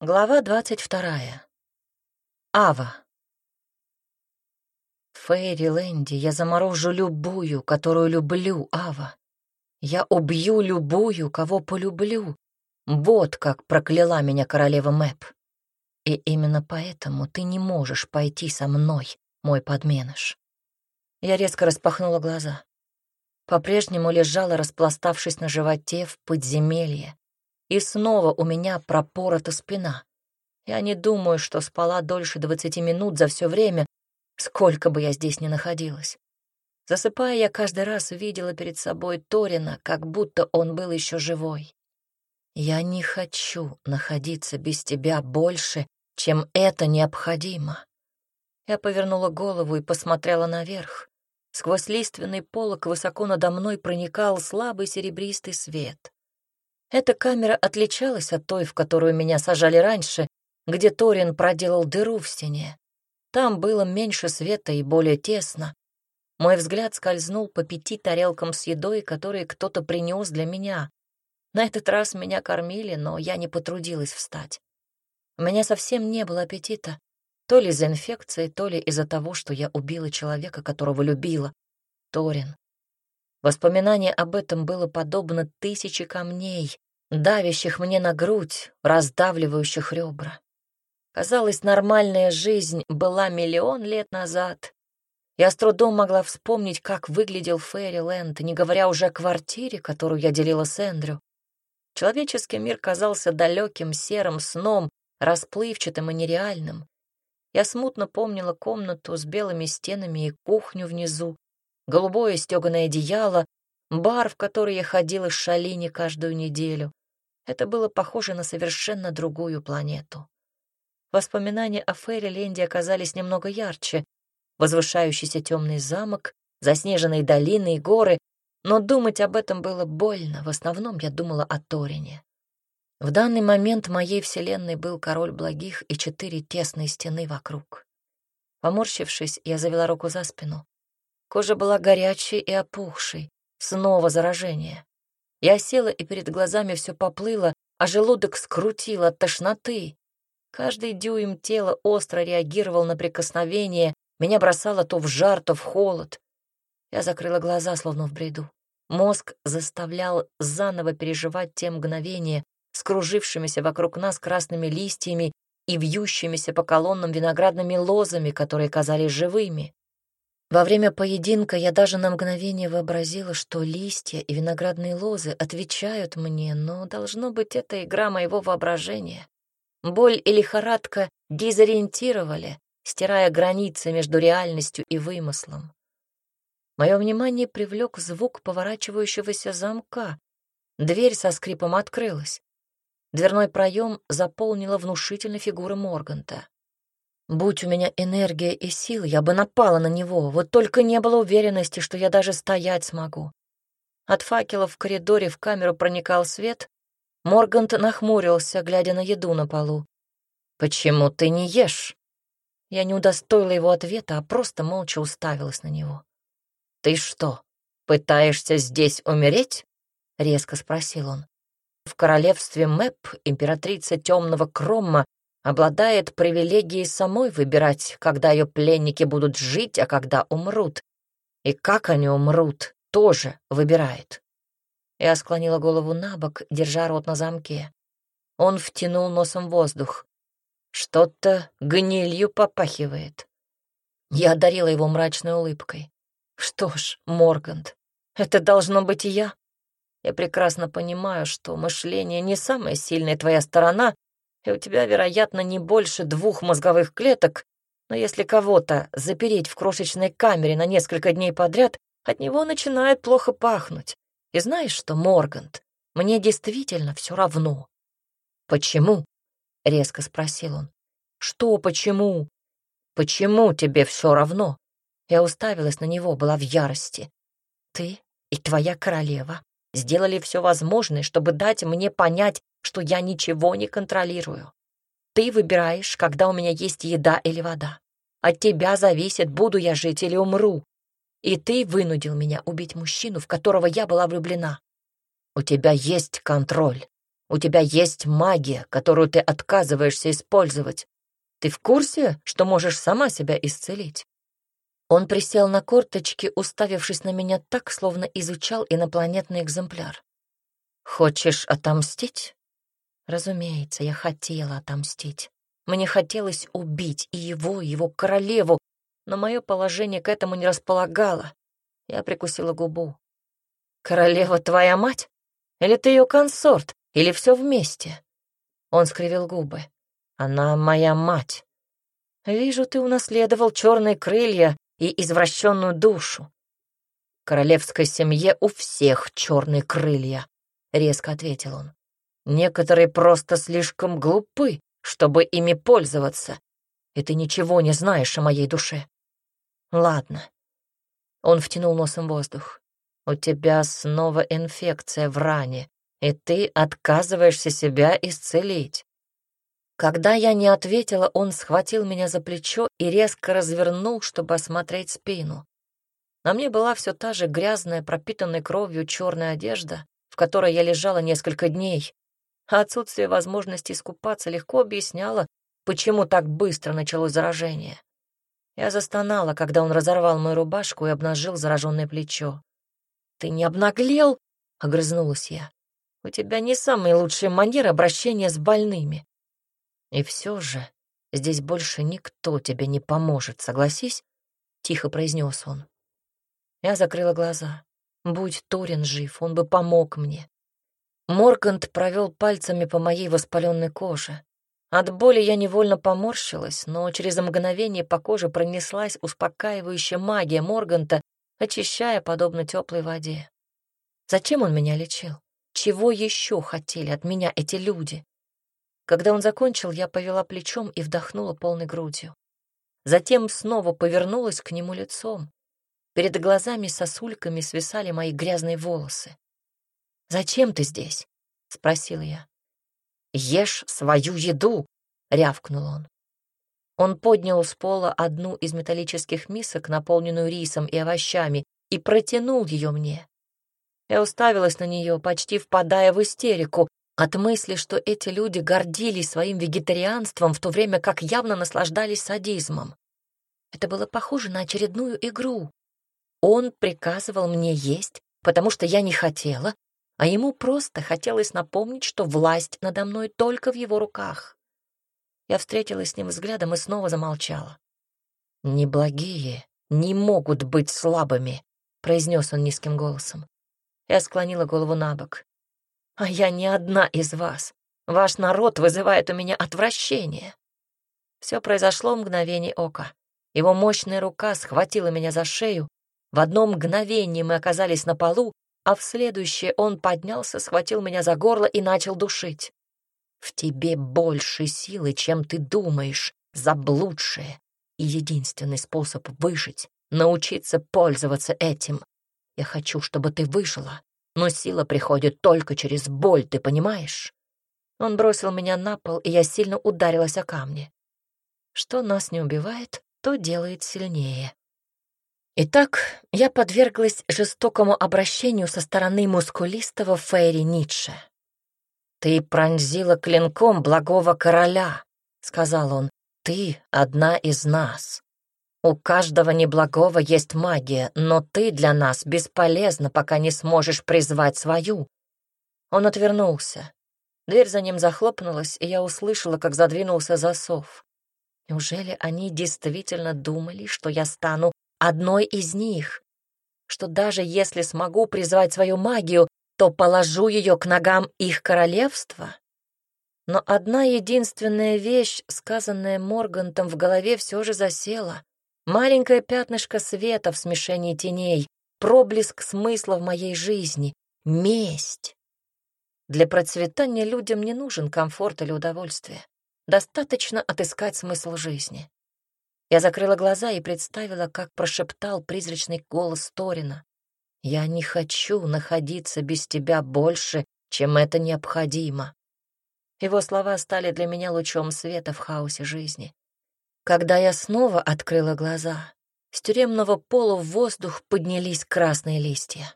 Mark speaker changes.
Speaker 1: Глава двадцать вторая. Ава. В Фейриленде я заморожу любую, которую люблю, Ава. Я убью любую, кого полюблю. Вот как прокляла меня королева Мэп. И именно поэтому ты не можешь пойти со мной, мой подменыш. Я резко распахнула глаза. По-прежнему лежала, распластавшись на животе в подземелье, и снова у меня пропорота спина. Я не думаю, что спала дольше двадцати минут за все время, сколько бы я здесь ни находилась. Засыпая, я каждый раз видела перед собой Торина, как будто он был еще живой. Я не хочу находиться без тебя больше, чем это необходимо. Я повернула голову и посмотрела наверх. Сквозь лиственный полог высоко надо мной проникал слабый серебристый свет. Эта камера отличалась от той, в которую меня сажали раньше, где Торин проделал дыру в стене. Там было меньше света и более тесно. Мой взгляд скользнул по пяти тарелкам с едой, которые кто-то принес для меня. На этот раз меня кормили, но я не потрудилась встать. У меня совсем не было аппетита, то ли из-за инфекции, то ли из-за того, что я убила человека, которого любила. Торин. Воспоминание об этом было подобно тысяче камней, давящих мне на грудь, раздавливающих ребра. Казалось, нормальная жизнь была миллион лет назад. Я с трудом могла вспомнить, как выглядел Фэриленд, не говоря уже о квартире, которую я делила с Эндрю. Человеческий мир казался далеким серым сном, расплывчатым и нереальным. Я смутно помнила комнату с белыми стенами и кухню внизу, голубое стеганое одеяло, бар, в который я ходила с Шалини каждую неделю. Это было похоже на совершенно другую планету. Воспоминания о Ферри Ленде оказались немного ярче. Возвышающийся темный замок, заснеженные долины и горы, но думать об этом было больно. В основном я думала о Торине. В данный момент моей вселенной был король благих и четыре тесные стены вокруг. Поморщившись, я завела руку за спину. Кожа была горячей и опухшей. Снова заражение. Я села, и перед глазами все поплыло, а желудок скрутило от тошноты. Каждый дюйм тела остро реагировал на прикосновение, меня бросало то в жар, то в холод. Я закрыла глаза, словно в бреду. Мозг заставлял заново переживать те мгновения с кружившимися вокруг нас красными листьями и вьющимися по колоннам виноградными лозами, которые казались живыми. Во время поединка я даже на мгновение вообразила, что листья и виноградные лозы отвечают мне, но, должно быть, это игра моего воображения. Боль и лихорадка дезориентировали, стирая границы между реальностью и вымыслом. Мое внимание привлек звук поворачивающегося замка. Дверь со скрипом открылась. Дверной проем заполнила внушительная фигура Морганта. Будь у меня энергия и сил, я бы напала на него, вот только не было уверенности, что я даже стоять смогу. От факела в коридоре в камеру проникал свет. Моргант нахмурился, глядя на еду на полу. «Почему ты не ешь?» Я не удостоила его ответа, а просто молча уставилась на него. «Ты что, пытаешься здесь умереть?» — резко спросил он. В королевстве Мэп императрица темного Кромма обладает привилегией самой выбирать, когда ее пленники будут жить, а когда умрут. И как они умрут, тоже выбирает. Я склонила голову на бок, держа рот на замке. Он втянул носом воздух. Что-то гнилью попахивает. Я одарила его мрачной улыбкой. Что ж, Моргант, это должно быть и я. Я прекрасно понимаю, что мышление не самая сильная твоя сторона, и у тебя, вероятно, не больше двух мозговых клеток, но если кого-то запереть в крошечной камере на несколько дней подряд, от него начинает плохо пахнуть. И знаешь что, Моргант, мне действительно все равно. Почему? резко спросил он. Что почему? Почему тебе все равно? Я уставилась на него, была в ярости. Ты и твоя королева сделали все возможное, чтобы дать мне понять, что я ничего не контролирую. Ты выбираешь, когда у меня есть еда или вода. От тебя зависит, буду я жить или умру. И ты вынудил меня убить мужчину, в которого я была влюблена. У тебя есть контроль. У тебя есть магия, которую ты отказываешься использовать. Ты в курсе, что можешь сама себя исцелить?» Он присел на корточки, уставившись на меня так, словно изучал инопланетный экземпляр. «Хочешь отомстить?» Разумеется, я хотела отомстить. Мне хотелось убить и его, и его королеву, но мое положение к этому не располагало. Я прикусила губу. «Королева твоя мать? Или ты ее консорт? Или все вместе?» Он скривил губы. «Она моя мать. Вижу, ты унаследовал черные крылья и извращенную душу. В королевской семье у всех черные крылья», — резко ответил он. «Некоторые просто слишком глупы, чтобы ими пользоваться, и ты ничего не знаешь о моей душе. Ладно. Он втянул носом воздух. У тебя снова инфекция в ране, и ты отказываешься себя исцелить. Когда я не ответила, он схватил меня за плечо и резко развернул, чтобы осмотреть спину. На мне была все та же грязная, пропитанная кровью черная одежда, в которой я лежала несколько дней, а отсутствие возможности искупаться легко объясняло, почему так быстро началось заражение. Я застонала, когда он разорвал мою рубашку и обнажил зараженное плечо. «Ты не обнаглел?» — огрызнулась я. «У тебя не самые лучшие манеры обращения с больными». «И все же здесь больше никто тебе не поможет, согласись?» — тихо произнес он. Я закрыла глаза. Будь Торин жив, он бы помог мне. Моргант провел пальцами по моей воспаленной коже. От боли я невольно поморщилась, но через мгновение по коже пронеслась успокаивающая магия Морганта, очищая подобно теплой воде. Зачем он меня лечил? Чего еще хотели от меня эти люди? Когда он закончил, я повела плечом и вдохнула полной грудью. Затем снова повернулась к нему лицом. Перед глазами сосульками свисали мои грязные волосы. «Зачем ты здесь?» — спросил я. «Ешь свою еду!» — рявкнул он. Он поднял с пола одну из металлических мисок, наполненную рисом и овощами, и протянул ее мне. Я уставилась на нее, почти впадая в истерику от мысли, что эти люди гордились своим вегетарианством, в то время как явно наслаждались садизмом. Это было похоже на очередную игру. Он приказывал мне есть, потому что я не хотела, а ему просто хотелось напомнить, что власть надо мной только в его руках. Я встретилась с ним взглядом и снова замолчала. «Неблагие не могут быть слабыми», — произнес он низким голосом. Я склонила голову на бок. «А я не одна из вас. Ваш народ вызывает у меня отвращение». Все произошло в мгновение ока. Его мощная рука схватила меня за шею. В одно мгновение мы оказались на полу, а в следующее он поднялся, схватил меня за горло и начал душить. «В тебе больше силы, чем ты думаешь, заблудшая, и единственный способ выжить — научиться пользоваться этим. Я хочу, чтобы ты выжила, но сила приходит только через боль, ты понимаешь?» Он бросил меня на пол, и я сильно ударилась о камни. Что нас не убивает, то делает сильнее. Итак, я подверглась жестокому обращению со стороны мускулистого Фейри Ницше. «Ты пронзила клинком благого короля», — сказал он. «Ты одна из нас. У каждого неблагого есть магия, но ты для нас бесполезна, пока не сможешь призвать свою». Он отвернулся. Дверь за ним захлопнулась, и я услышала, как задвинулся засов. Неужели они действительно думали, что я стану одной из них, что даже если смогу призвать свою магию, то положу ее к ногам их королевства? Но одна единственная вещь, сказанная Моргантом в голове, все же засела. Маленькое пятнышко света в смешении теней, проблеск смысла в моей жизни, месть. Для процветания людям не нужен комфорт или удовольствие. Достаточно отыскать смысл жизни. Я закрыла глаза и представила, как прошептал призрачный голос Торина. «Я не хочу находиться без тебя больше, чем это необходимо». Его слова стали для меня лучом света в хаосе жизни. Когда я снова открыла глаза, с тюремного пола в воздух поднялись красные листья.